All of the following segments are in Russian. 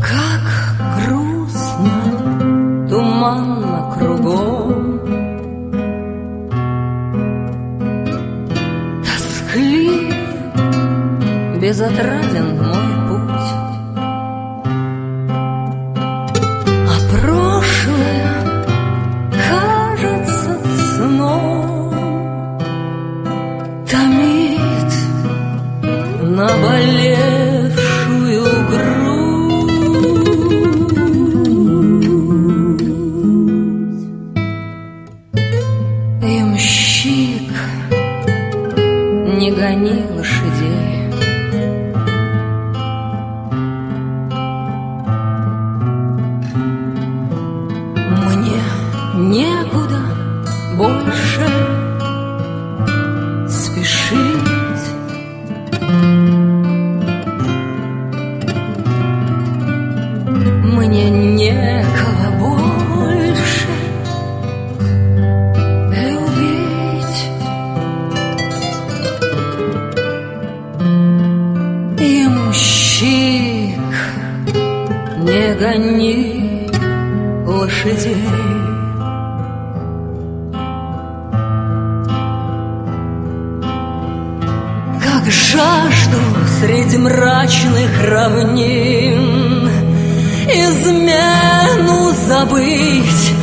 Как грустно, туманно безотраден мой путь. А прошлое кажется сном, томит наболевшую грудь. Имщик не гони лошадей. Ямщик, не гони лошадей. Как жажду среди мрачных равнин Измену забыть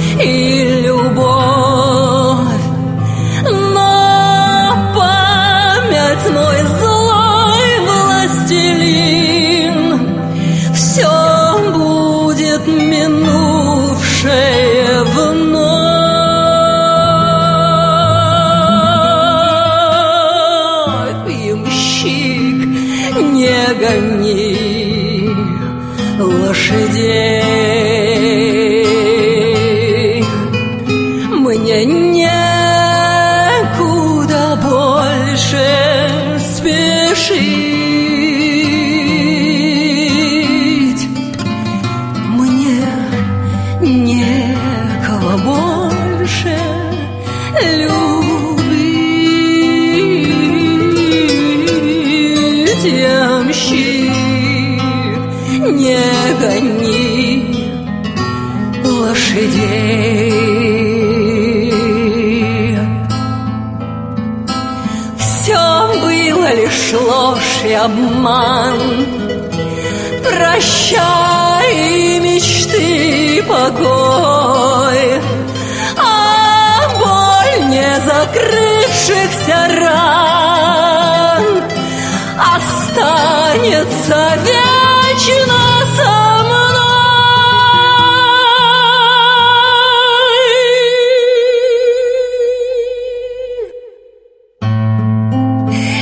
не гони лошадей. Мне некуда больше спешить. не гони лошадей. Все было лишь ложь и обман, Прощай мечты и покой, А боль не закрывшихся ран Останется вечно.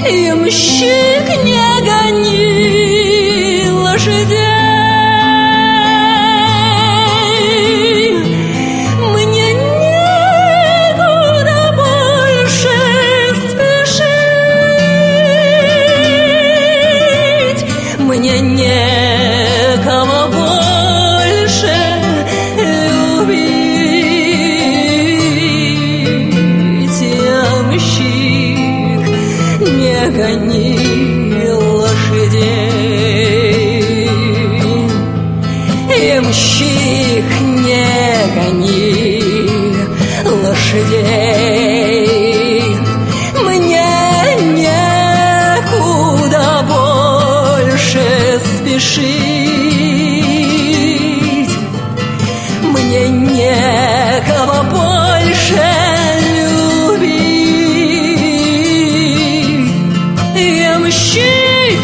ямщик не гони лошадей. Мне некуда больше спешить, мне не спящих не гони лошадей. Мне некуда больше спешить, мне некого больше любить. Я мужчик,